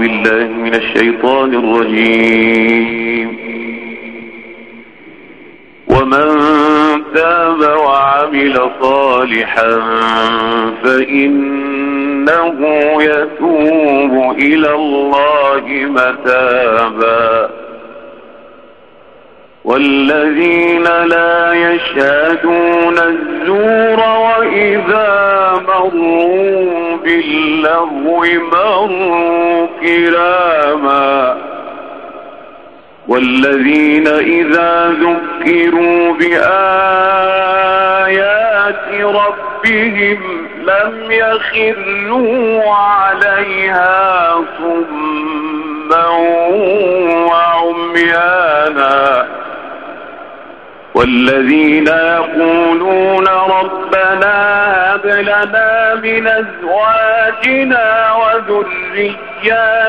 بالله من الشيطان الرجيم. ومن تاب وعمل صالحا فإنه يتوب إلى الله متابا. والذين لا يشهدون الزور وإذا مروا باللغو مروا كراما والذين إذا ذكروا بآيات ربهم لم يخروا عليها صما وعميانا والذين يقولون ربنا لنا من أزواجنا وذرياتنا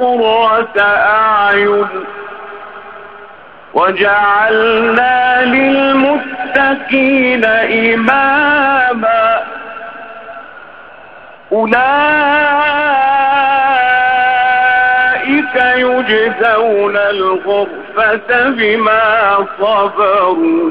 قرة أعين وجعلنا للمتقين إماما أولئك يجزون الغرفة بما صبروا